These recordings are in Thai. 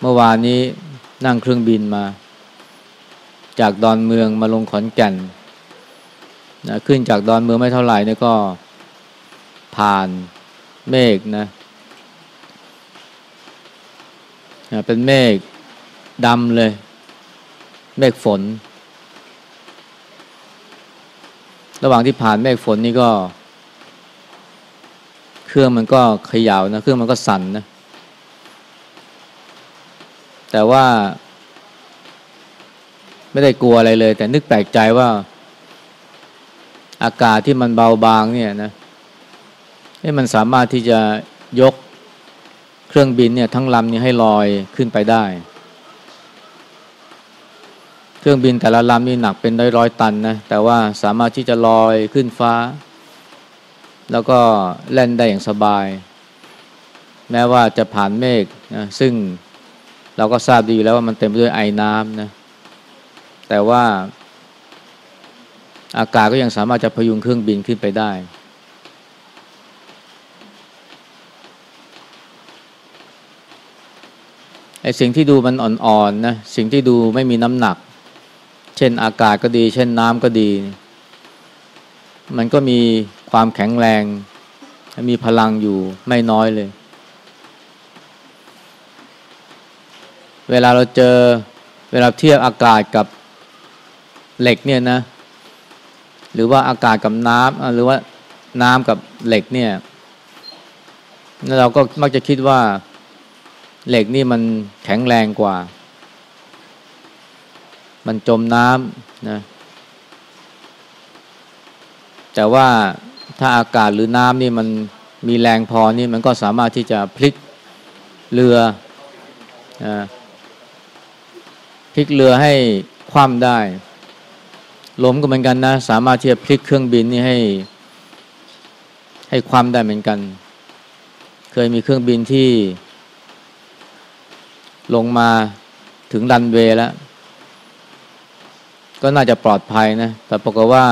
เมื่อวานนี้นั่งเครื่องบินมา จากดอนเมืองมาลงขอนแก่นนะขึ้นจากดอนเมืองไม่เท่าไหร่นี่ก็ผ่านเมฆนะนะเป็นเมฆดำเลย เมฆฝน ระหว่างที่ผ่านเมฆฝนนี่ก็ เครื่องมันก็ขย่านะ เครื่องมันก็สั่นนะ แต่ว่า ไม่ได้กลัวอะไรเลย แต่นึกแปลกใจว่า อากาศที่มันเบาบางเนี่ยนะให้มันสามารถที่จะยกเครื่องบินเนี่ยทั้งลำนี้ให้ลอยขึ้นไปได้ เครื่องบินแต่ละลำนี่หนักเป็นร้อยร้อยตันนะ แต่ว่าสามารถที่จะลอยขึ้นฟ้า แล้วก็แล่นได้อย่างสบาย แม้ว่าจะผ่านเมฆนะซึ่ง เราก็ทราบดีแล้วว่ามันเต็มไปด้วยไอน้ำนะแต่ว่าอากาศก็ยังสามารถจะพยุงเครื่องบินขึ้นไปได้ ไอสิ่งที่ดูมันอ่อนๆนนะ สิ่งที่ดูไม่มีน้ำหนัก เช่นอากาศก็ดี เช่นน้ำก็ดี มันก็มีความแข็งแรง มีพลังอยู่ไม่น้อยเลย เวลาเราเจอเวลาเทียบอากาศกับเหล็กเนี่ยนะ หรือว่าอากาศกับน้ำหรือว่าน้ำกับเหล็กเนี่ยเราก็มักจะคิดว่าเหล็กนี่มันแข็งแรงกว่า มันจมน้ำนะ แต่ว่าถ้าอากาศหรือน้ำนี่มันมีแรงพอนี่มันก็สามารถที่จะพลิกเรืออ่า ลิกเรือให้คว่ำได้ลมก็เหมือนกันนะ สามารถที่จะพลิกเครื่องบินนี่ให้ ให้คว่ำได้เหมือนกัน เคยมีเครื่องบินที่ ลงมาถึงรันเวย์แล้ว ก็น่าจะปลอดภัยนะ แต่ปรากฏว่า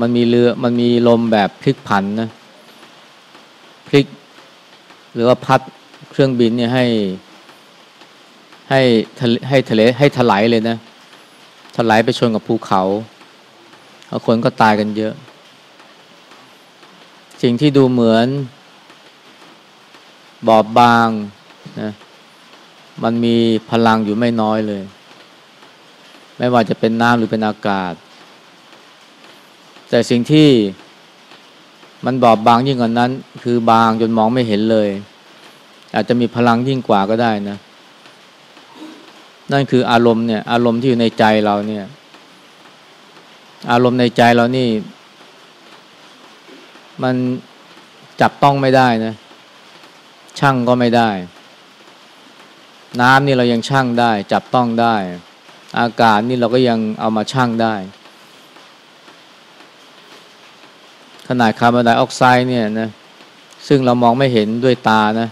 มันมีเรือมันมีลมแบบพลิกผันนะ พลิก หรือว่าพัดเครื่องบินเนี่ยให้ ให้ให้ทะเลให้ถลายเลยนะถลายไปชนกับภูเขาคนก็ตายกันเยอะ สิ่งที่ดูเหมือน บอบบางนะมันมีพลังอยู่ไม่น้อยเลย ไม่ว่าจะเป็นน้ำหรือเป็นอากาศ แต่สิ่งที่มันบอบบางยิ่งกว่านั้น คือบางจนมองไม่เห็นเลย อาจจะมีพลังยิ่งกว่าก็ได้นะ นั่นคืออารมณ์เนี่ยอารมณ์ที่อยู่ในใจเราเนี่ย อารมณ์ในใจเรานี่ มันจับต้องไม่ได้นะช่างก็ไม่ได้ น้ำนี่เรายังช่างได้ จับต้องได้ อากาศนี่เราก็ยังเอามาช่างได้ขนาดคาร์บอนไดออกไซด์เนี่ยนะซึ่งเรามองไม่เห็นด้วยตานะ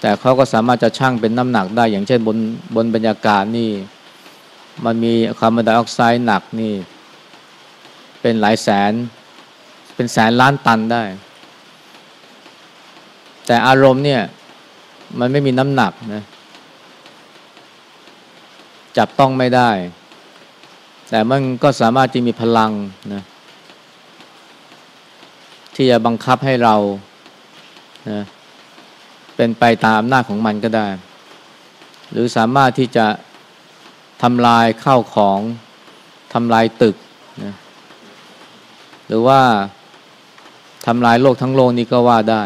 แต่เขาก็สามารถจะชั่งเป็นน้ำหนักได้ อย่างเช่นบนบนบรรยากาศนี่ มันมีคาร์บอนไดออกไซด์หนักนี่ เป็นหลายแสน เป็นแสนล้านตันได้ แต่อารมณ์เนี่ยมันไม่มีน้ำหนักนะจับต้องไม่ได้ แต่มันก็สามารถที่มีพลังนะที่จะบังคับให้เรานะ เป็นไปตามอำนาจของมันก็ได้ หรือสามารถที่จะทำลายข้าวของทำลายตึกนะหรือว่าทำลายโลกทั้งโลกนี้ก็ว่าได้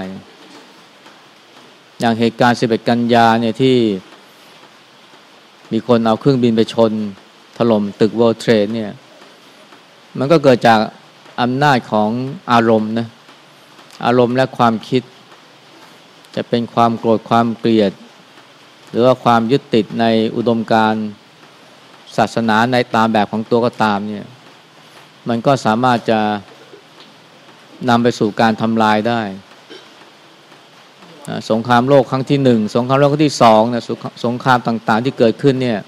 อย่างเหตุการณ์ 11 กันยาเนี่ยที่มีคนเอาเครื่องบินไปชน ถล่มตึก World Trade เนี่ย มันก็เกิดจากอำนาจของอารมณ์นะ อารมณ์และความคิด จะเป็นความโกรธความเกลียด หรือว่าความยึดติดในอุดมการศาสนาในตามแบบของตัวก็ตามเนี่ยมันก็สามารถจะนำไปสู่การทำลายได้ สงครามโลกครั้งที่หนึ่งสงครามโลกครั้งที่สองนะสงครามต่างๆที่เกิดขึ้นเนี่ย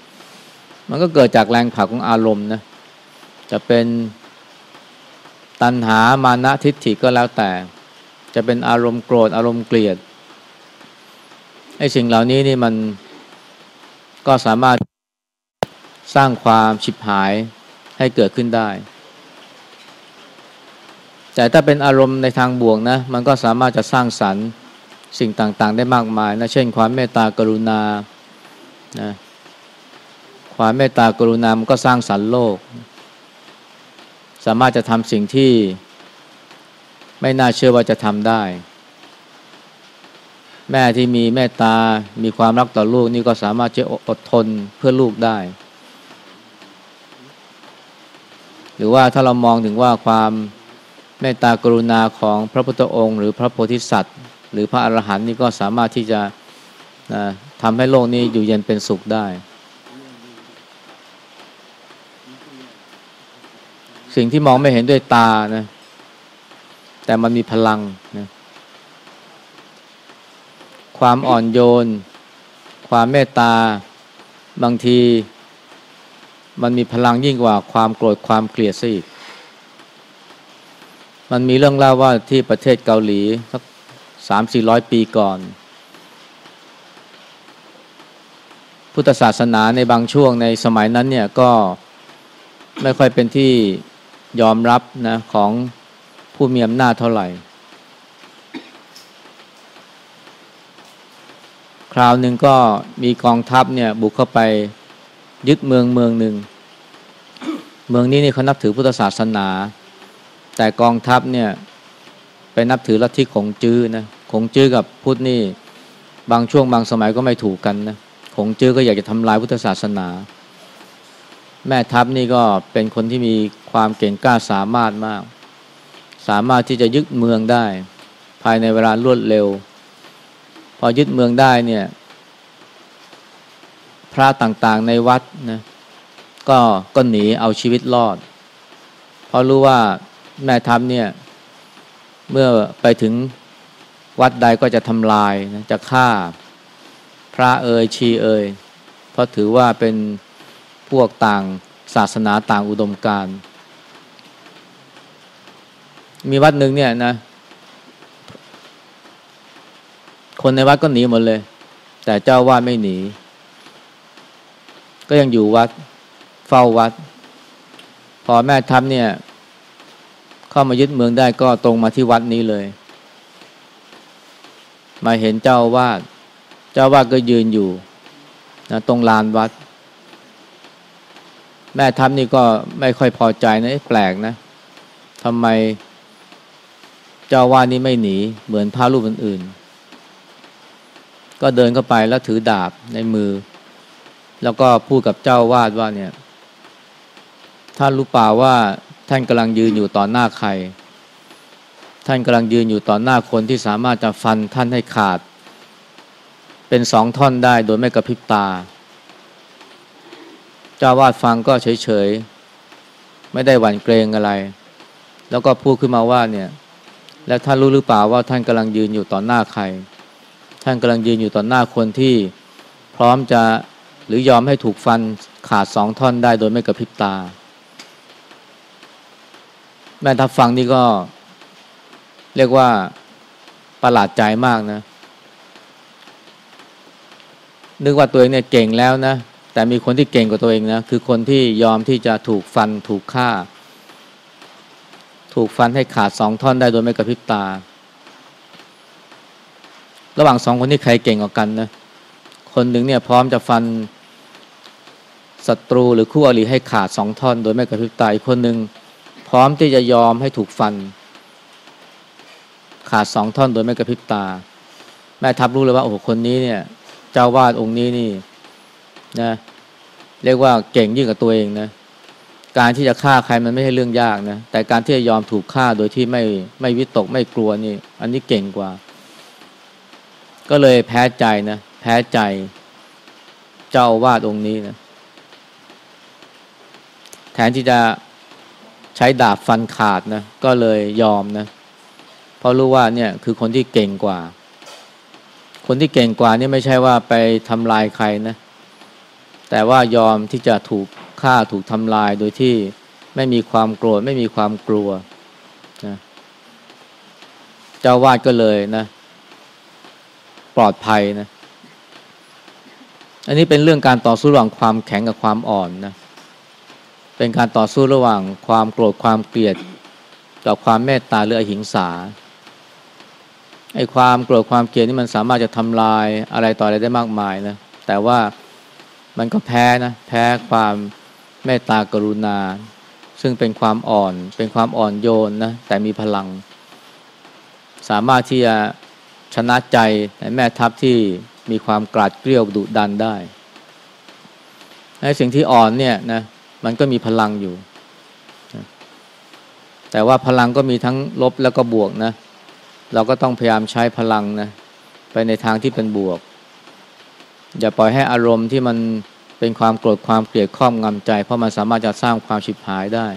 มันก็เกิดจากแรงผลักของอารมณ์นะจะเป็นตัณหามานะทิฏฐิก็แล้วแต่ จะเป็นอารมณ์โกรธอารมณ์เกลียด ไอ้สิ่งเหล่านี้นี่มันก็สามารถสร้างความฉิบหายให้เกิดขึ้นได้ แต่ถ้าเป็นอารมณ์ในทางบวกนะ มันก็สามารถจะสร้างสรรค์สิ่งต่างๆ ได้มากมายนะ เช่น ความเมตตากรุณานะความเมตตากรุณา มันก็สร้างสรรค์โลก สามารถจะทำสิ่งที่ไม่น่าเชื่อว่าจะทำได้ แม่ที่มีเมตตา มีความรักต่อลูกนี่ก็สามารถจะอดทนเพื่อลูกได้ หรือว่าถ้าเรามองถึงว่าความเมตตากรุณาของพระพุทธองค์ หรือพระโพธิสัตว์ หรือพระอรหันต์นี่ก็สามารถที่จะทำให้โลกนี้อยู่เย็นเป็นสุขได้ สิ่งที่มองไม่เห็นด้วยตานะแต่มันมีพลังนะ ความอ่อนโยน ความเมตตา บางที มันมีพลังยิ่งกว่าความโกรธความเกลียดซะอีก มันมีเรื่องเล่าว่าที่ประเทศเกาหลีสักสามสี่ร้อยปีก่อน พุทธศาสนาในบางช่วงในสมัยนั้นเนี่ยก็ไม่ค่อยเป็นที่ยอมรับนะของผู้มีอำนาจเท่าไหร่ คราวหนึ่งก็มีกองทัพเนี่ยบุกเข้าไปยึดเมืองเมืองหนึ่ง เมืองนี้นี่เขานับถือพุทธศาสนา แต่กองทัพเนี่ยไปนับถือลัทธิของจื้อนะของจื้อกับพุทธนี่บางช่วงบางสมัยก็ไม่ถูกกันนะของจื้อก็อยากจะทำลายพุทธศาสนา แม่ทัพนี่ก็เป็นคนที่มีความเก่งกล้าสามารถมาก สามารถที่จะยึดเมืองได้ ภายในเวลารวดเร็ว พอยึดเมืองได้เนี่ย พระต่างๆในวัดนะก็ก็หนีเอาชีวิตรอด เพราะรู้ว่าแม่ทัพเนี่ย เมื่อไปถึงวัดใดก็จะทำลายนะจะฆ่าพระเอยชีเอยเพราะถือว่าเป็นพวกต่างศาสนาต่างอุดมการ มีวัดหนึ่งเนี่ยนะ คนในวัดก็หนีหมดเลย แต่เจ้าวาดไม่หนี ก็ยังอยู่วัด เฝ้าวัด พอแม่ทัพเนี่ย เข้ามายึดเมืองได้ก็ตรงมาที่วัดนี้เลย มาเห็นเจ้าวาด เจ้าวาดก็ยืนอยู่นะตรงลานวัด แม่ทัพนี่ก็ไม่ค่อยพอใจนะแปลกนะทำไม เจ้าวาดนี้ไม่หนี เหมือนพระรูปอื่นๆ ก็เดินเข้าไปแล้วถือดาบในมือ แล้วก็พูดกับเจ้าวาดว่าเนี่ย ท่านรู้เปล่าว่าท่านกำลังยืนอยู่ต่อหน้าใคร ท่านกำลังยืนอยู่ต่อหน้าคนที่สามารถจะฟันท่านให้ขาด เป็นสองท่อนได้โดยไม่กระพริบตา เจ้าวาดฟังก็เฉยๆ ไม่ได้หวั่นเกรงอะไร แล้วก็พูดขึ้นมาว่าเนี่ย แล้วท่านรู้หรือเปล่าว่าท่านกำลังยืนอยู่ต่อหน้าใคร ท่านกำลังยืนอยู่ต่อหน้าคนที่พร้อมจะหรือยอมให้ถูกฟันขาดสองท่อนได้โดยไม่กระพริบตา แม่ทัพฟังนี่ก็ เรียกว่าประหลาดใจมากนะ นึกว่าตัวเองเนี่ยเก่งแล้วนะ แต่มีคนที่เก่งกว่าตัวเองนะ คือคนที่ยอมที่จะถูกฟันถูกฆ่า ถูกฟันให้ขาดสองท่อนได้โดยไม่กระพริบตา ระหว่างสองคนนี้ใครเก่งกว่ากันนะคนหนึ่งเนี่ยพร้อมจะฟันศัตรูหรือคู่อริให้ขาดสองท่อน โดยไม่กระพริบตาอีกคนหนึ่งพร้อมที่จะยอมให้ถูกฟัน ขาดสองท่อนโดยไม่กระพริบตา แม่ทัพรู้เลยว่าโอ้โหคนนี้เนี่ย เจ้าวาดองค์นี้นี่นะเรียกว่าเก่งยิ่งกว่าตัวเองนะการที่จะฆ่าใครมันไม่ใช่เรื่องยากนะแต่การที่จะยอมถูกฆ่าโดยที่ไม่ไม่วิตกไม่กลัวนี่ อันนี้เก่งกว่า ก็เลยแพ้ใจนะแพ้ใจเจ้าวาดองค์นี้นะแทนที่จะใช้ดาบฟันขาดนะก็เลยยอมนะเพราะรู้ว่าเนี่ยคือคนที่เก่งกว่า คนที่เก่งกว่านี่ไม่ใช่ว่าไปทำลายใครนะแต่ว่ายอมที่จะถูกฆ่าถูกทำลายโดยที่ไม่มีความโกรธไม่มีความกลัวนะเจ้าวาดก็เลยนะ ปลอดภัยนะอันนี้เป็นเรื่องการต่อสู้ระหว่างความแข็งกับความอ่อนนะเป็นการต่อสู้ระหว่างความโกรธความเกลียดกับความเมตตาหรืออหิงสาไอ้ความโกรธความเกลียดนี่มันสามารถจะทำลายอะไรต่ออะไรได้มากมายนะแต่ว่ามันก็แพ้นะแพ้ความเมตตากรุณา ซึ่งเป็นความอ่อน เป็นความอ่อนโยนนะแต่มีพลัง สามารถที่จะ ชนะใจแม่ทัพที่มีความกราดเกลียวดุดันได้ไอ้สิ่งที่อ่อนเนี่ยนะมันก็มีพลังอยู่ แต่ว่าพลังก็มีทั้งลบแล้วก็บวกนะ เราก็ต้องพยายามใช้พลังนะไปในทางที่เป็นบวก อย่าปล่อยให้อารมณ์ที่มันเป็นความโกรธความเกลียดครอบงำใจ เพราะมันสามารถจะสร้างความฉิบหายได้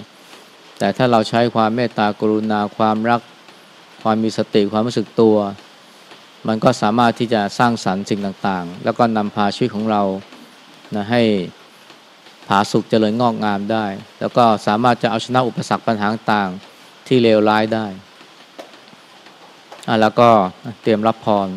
แต่ถ้าเราใช้ความเมตตากรุณาความรัก ความมีสติความรู้สึกตัว มันก็สามารถที่จะสร้างสรรค์สิ่งต่างๆ แล้วก็นำพาชีวิตของเรานะให้ผาสุกเจริญงอกงามได้ แล้วก็สามารถจะเอาชนะอุปสรรคปัญหาต่างๆที่เลวร้ายได้อะแล้วก็เตรียมรับพร